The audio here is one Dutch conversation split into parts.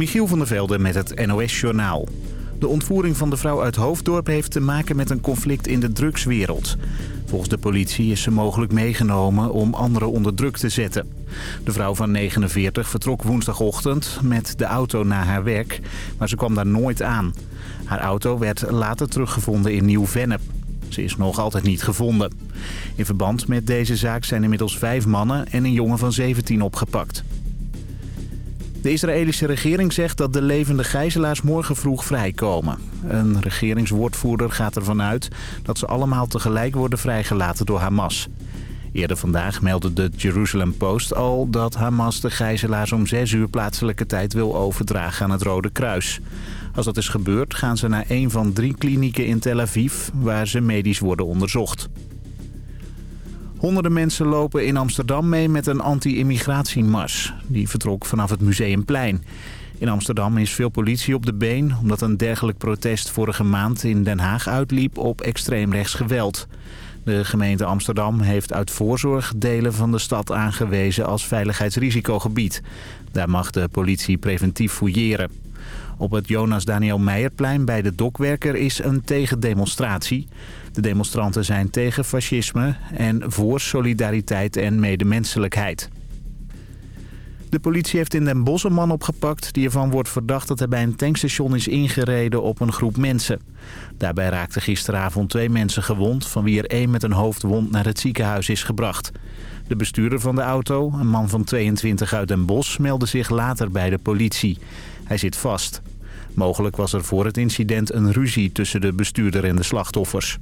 Michiel van der Velde met het NOS-journaal. De ontvoering van de vrouw uit Hoofddorp heeft te maken met een conflict in de drugswereld. Volgens de politie is ze mogelijk meegenomen om anderen onder druk te zetten. De vrouw van 49 vertrok woensdagochtend met de auto naar haar werk, maar ze kwam daar nooit aan. Haar auto werd later teruggevonden in Nieuw-Vennep. Ze is nog altijd niet gevonden. In verband met deze zaak zijn inmiddels vijf mannen en een jongen van 17 opgepakt. De Israëlische regering zegt dat de levende gijzelaars morgen vroeg vrijkomen. Een regeringswoordvoerder gaat ervan uit dat ze allemaal tegelijk worden vrijgelaten door Hamas. Eerder vandaag meldde de Jerusalem Post al dat Hamas de gijzelaars om 6 uur plaatselijke tijd wil overdragen aan het Rode Kruis. Als dat is gebeurd gaan ze naar een van drie klinieken in Tel Aviv waar ze medisch worden onderzocht. Honderden mensen lopen in Amsterdam mee met een anti-immigratiemars. Die vertrok vanaf het Museumplein. In Amsterdam is veel politie op de been... omdat een dergelijk protest vorige maand in Den Haag uitliep op extreemrechts geweld. De gemeente Amsterdam heeft uit voorzorg delen van de stad aangewezen als veiligheidsrisicogebied. Daar mag de politie preventief fouilleren. Op het Jonas Daniel Meijerplein bij de Dokwerker is een tegendemonstratie. De demonstranten zijn tegen fascisme en voor solidariteit en medemenselijkheid. De politie heeft in Den Bosch een man opgepakt die ervan wordt verdacht dat hij bij een tankstation is ingereden op een groep mensen. Daarbij raakten gisteravond twee mensen gewond, van wie er één met een hoofdwond naar het ziekenhuis is gebracht. De bestuurder van de auto, een man van 22 uit Den Bosch, meldde zich later bij de politie. Hij zit vast. Mogelijk was er voor het incident een ruzie tussen de bestuurder en de slachtoffers.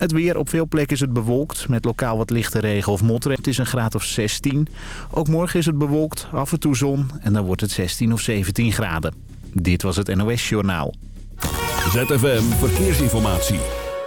Het weer op veel plekken is het bewolkt, met lokaal wat lichte regen of motregen. Het is een graad of 16. Ook morgen is het bewolkt, af en toe zon en dan wordt het 16 of 17 graden. Dit was het NOS Journaal. ZFM Verkeersinformatie.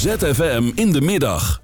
ZFM in de middag.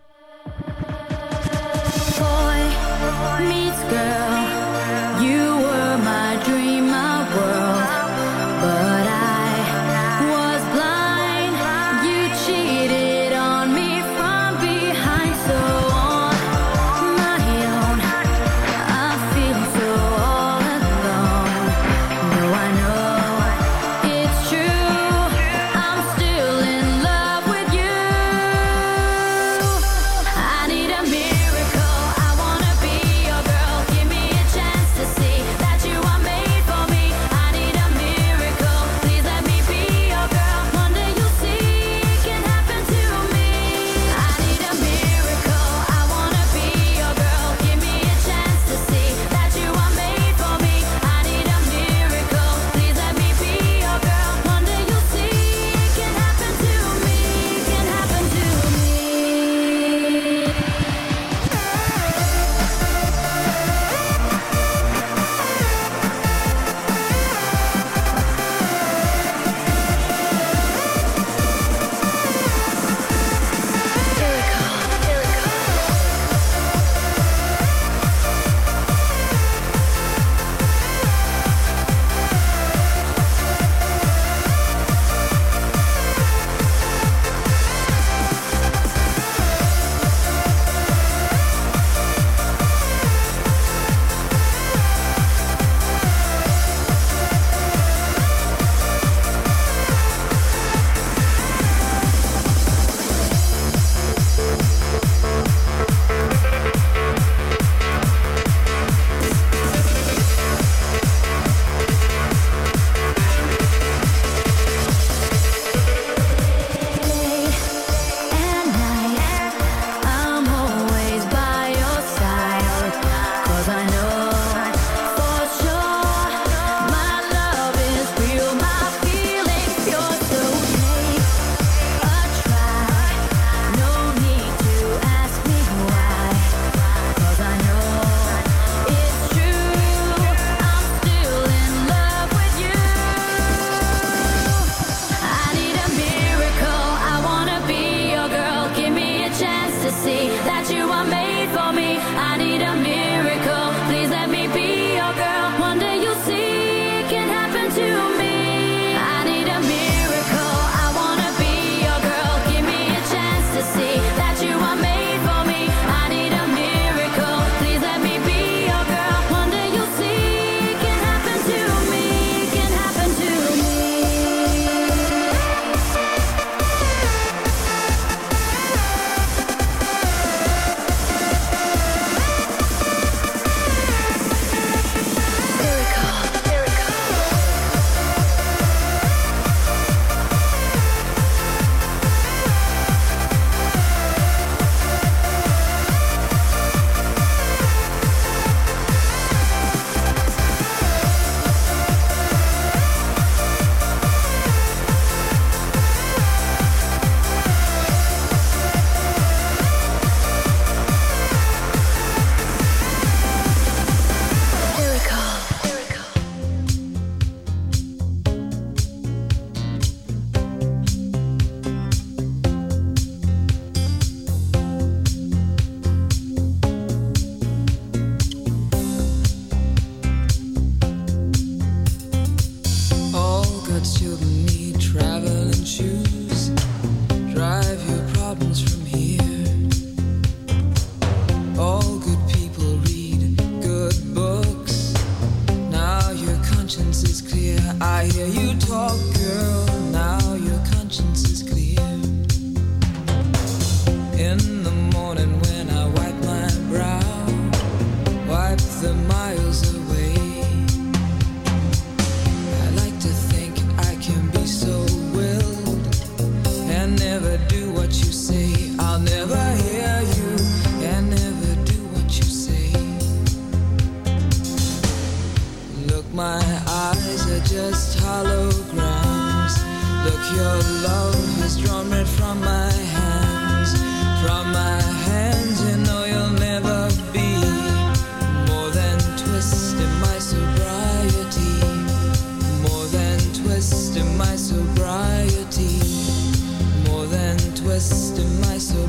my.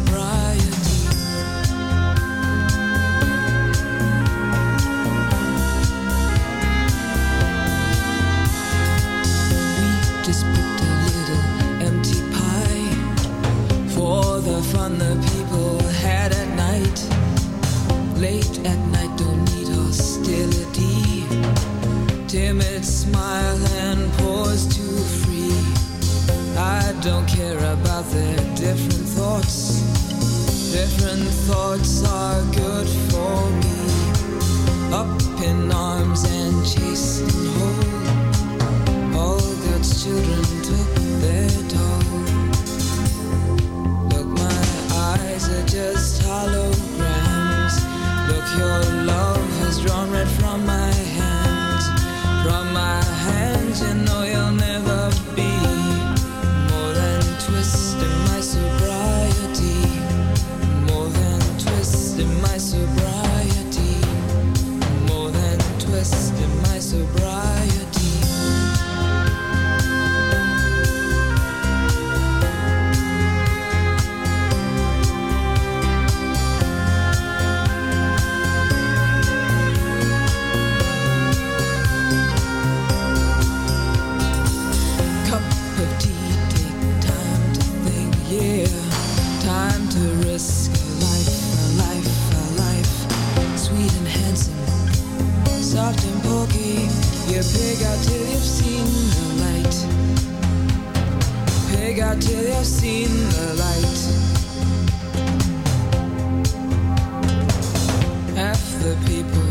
the people,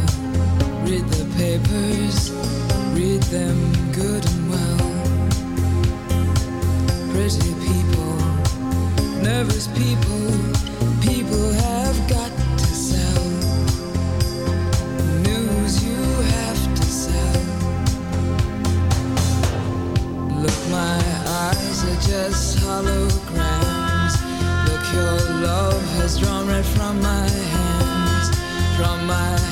read the papers, read them good and well. Pretty people, nervous people, people have got to sell. News you have to sell. Look, my eyes are just holograms. Look, your love has drawn right from my from my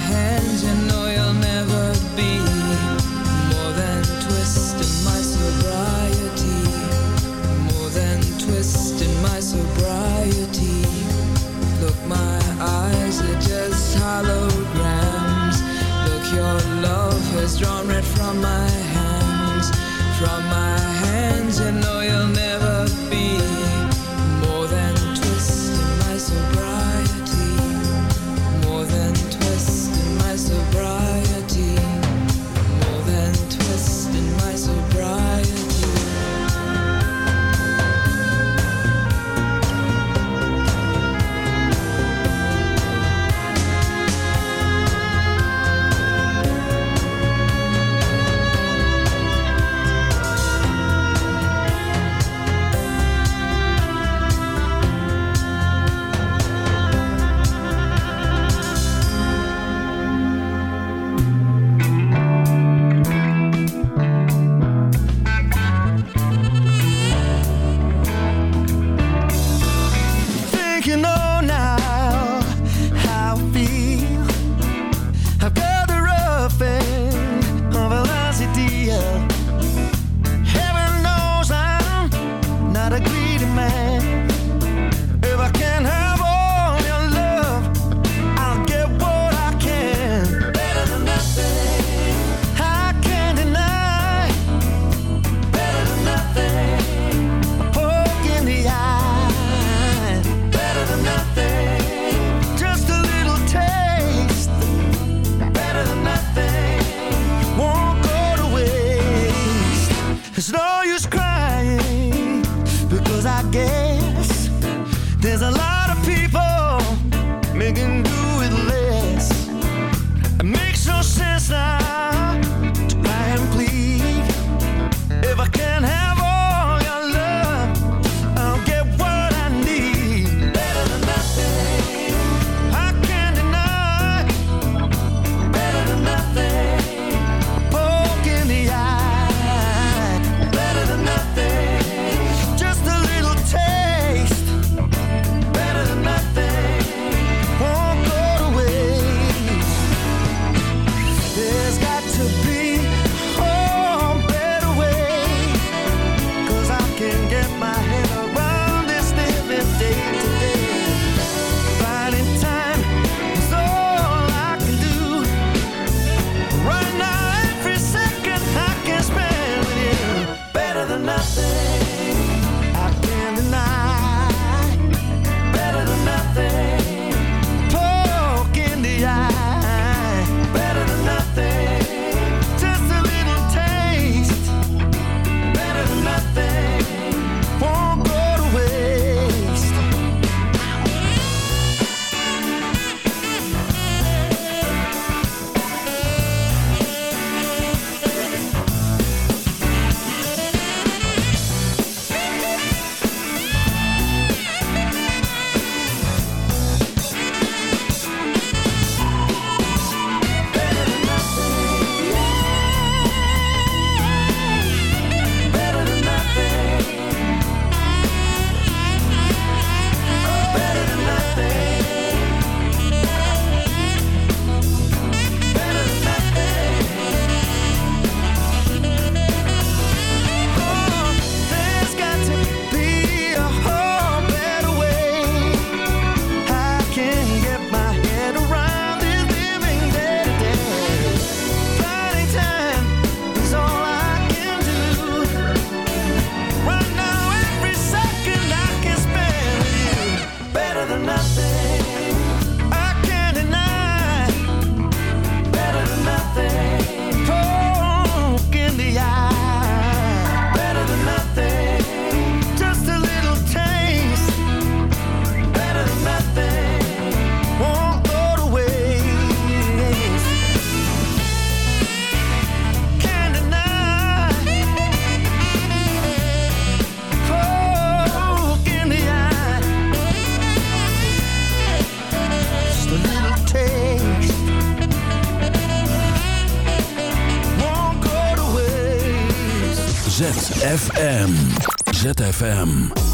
ZFM.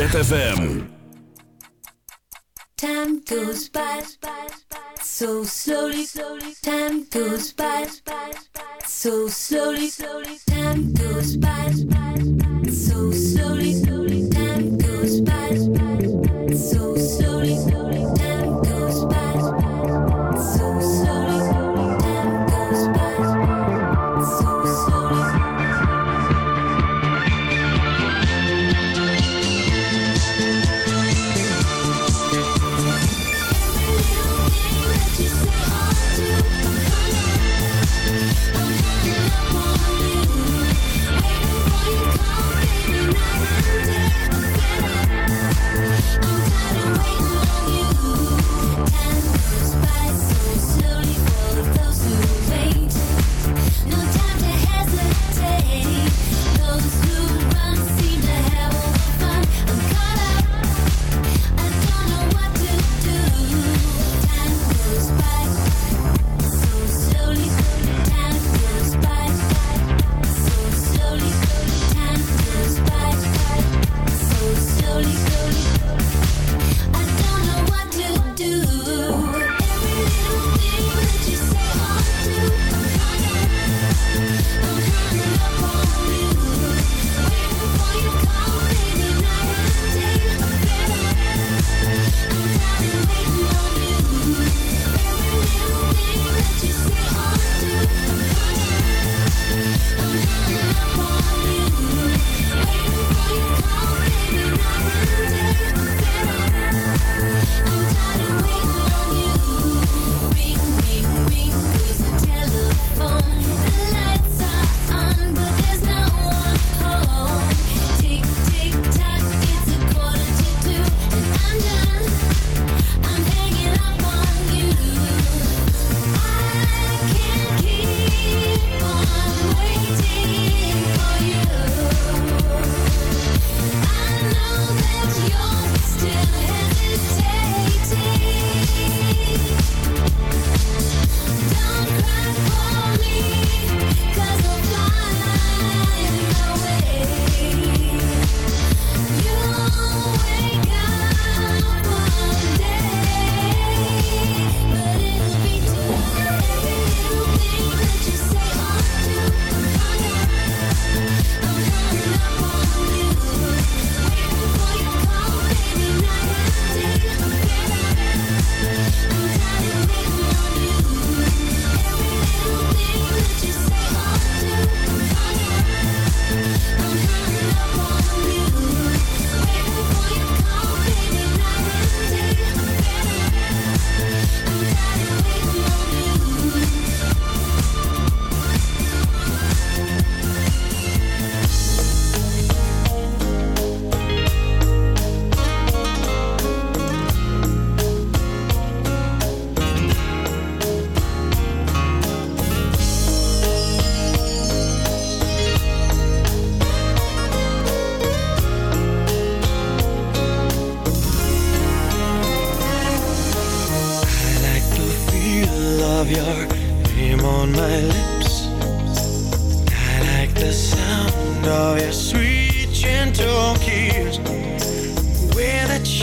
ZFM. Time goes by so slowly, time goes by so slowly, time goes by so slowly.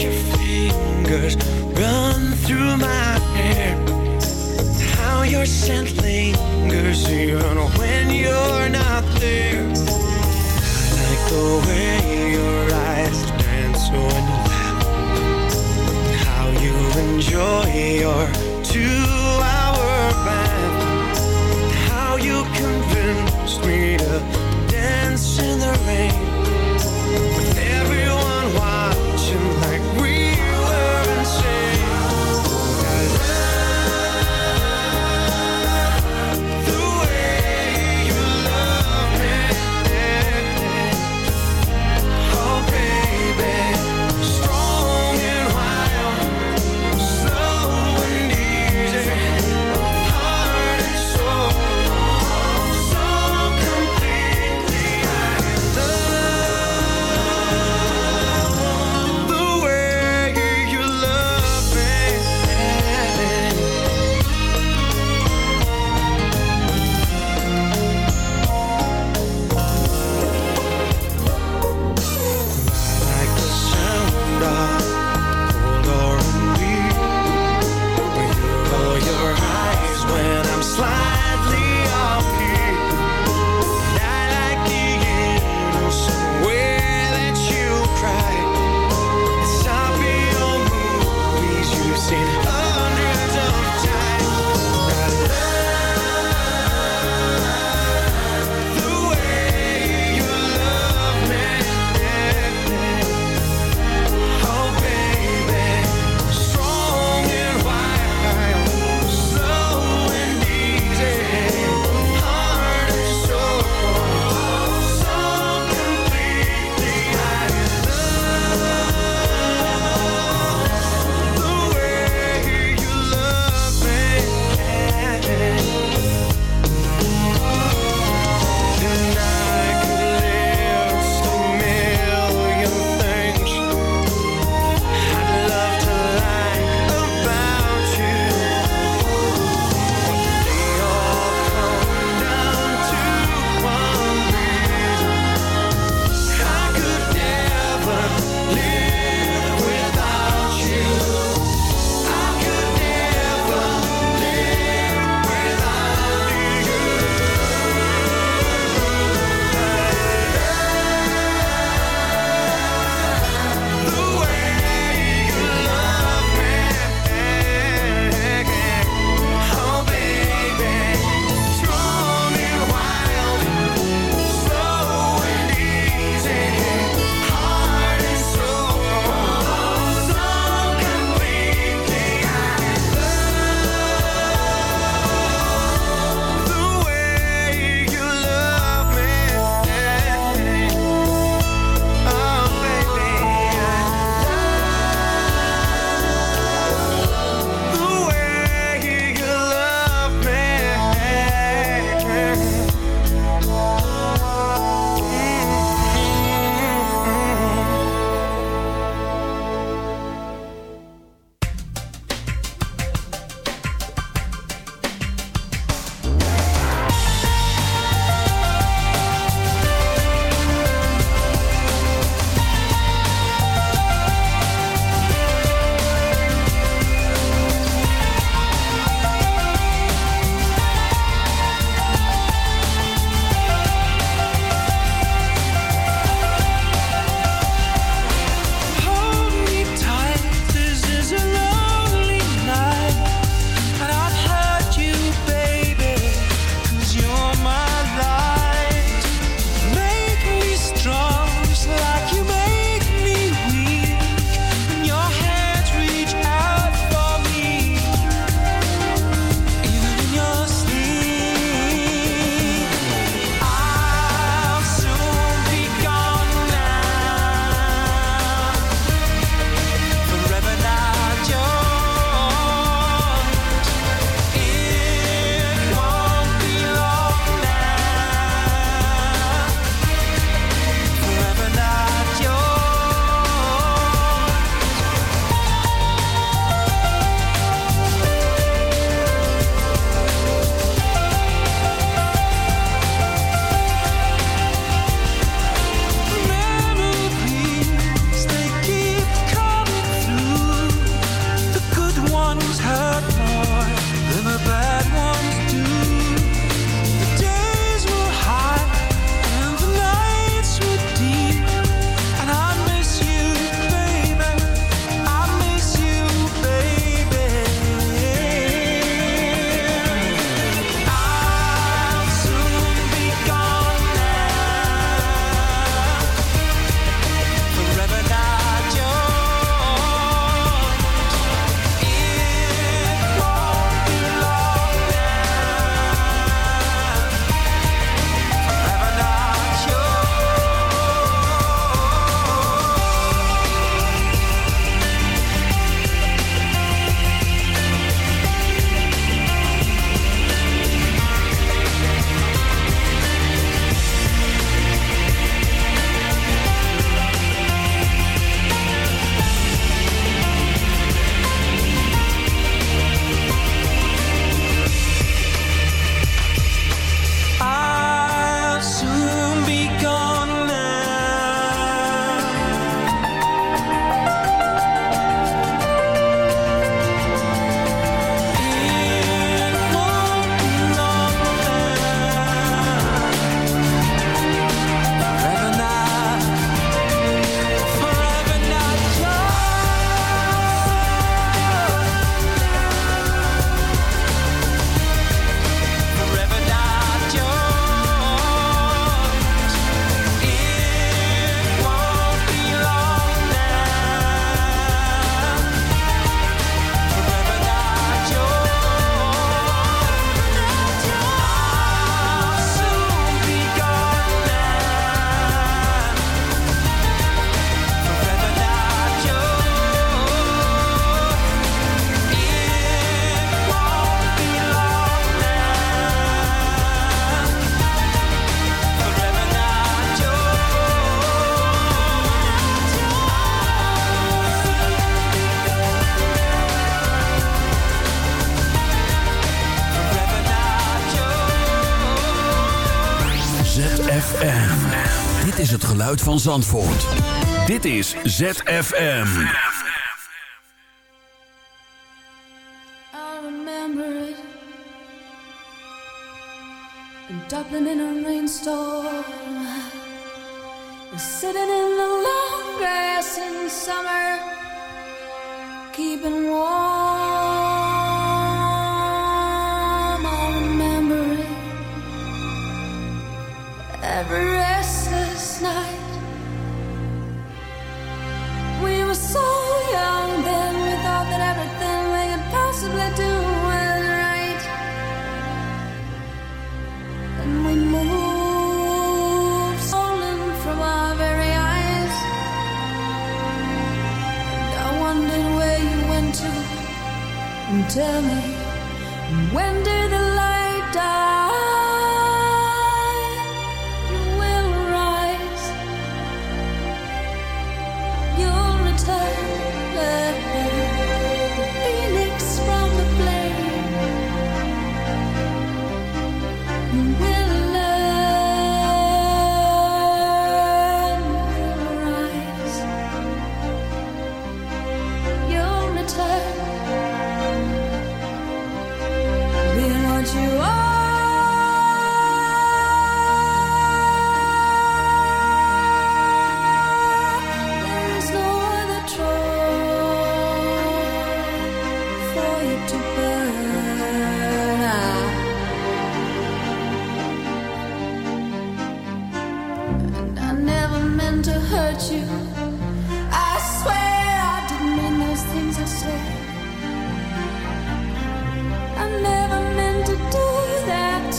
Your fingers run through my hair. How your scent lingers even when you're not there. I like the way your eyes dance when you laugh. How you enjoy your two-hour bath. How you convinced me to dance in the rain. geluid van Zandvoort. Dit is ZFM. I remember it. In Dublin in a rainstorm. Sitting in the long grass in summer. Keeping warm. tell me when do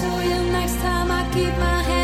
to you next time I keep my head.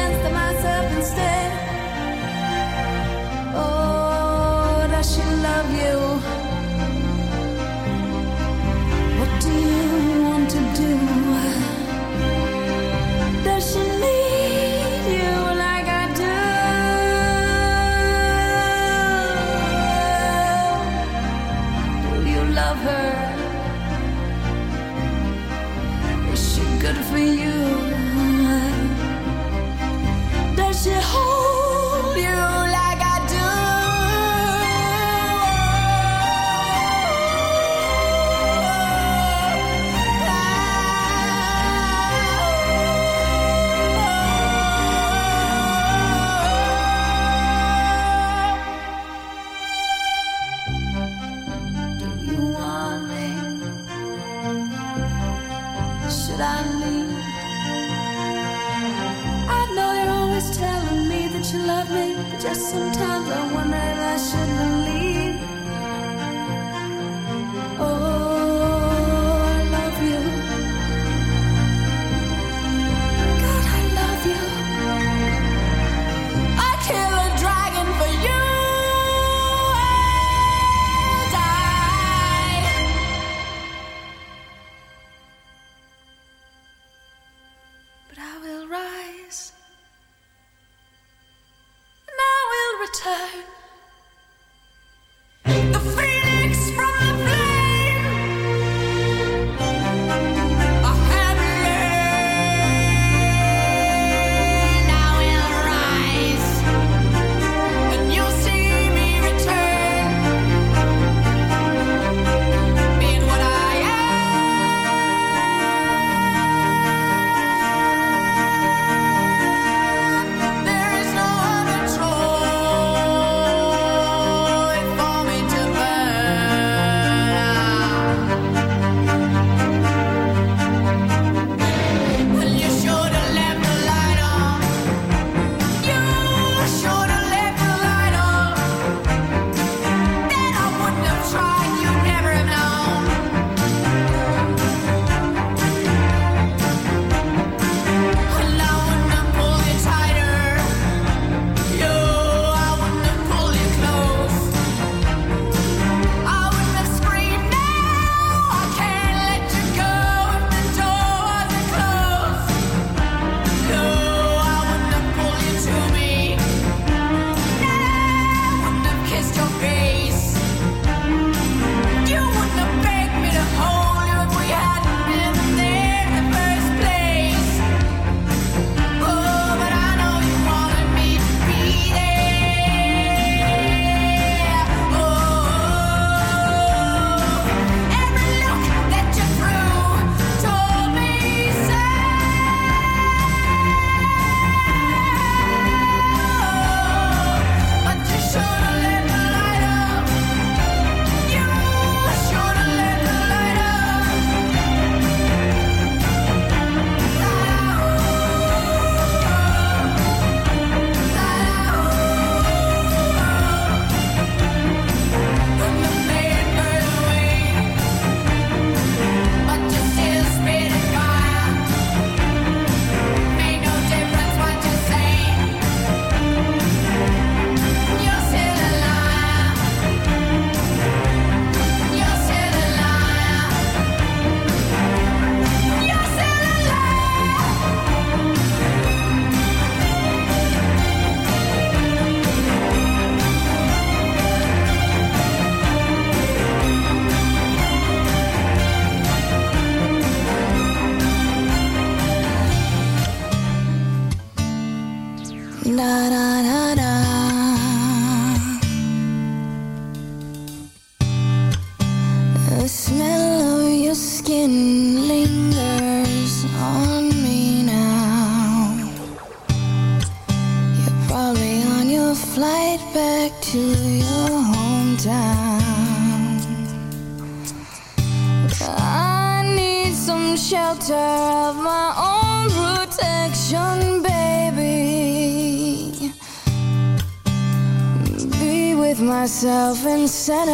Santa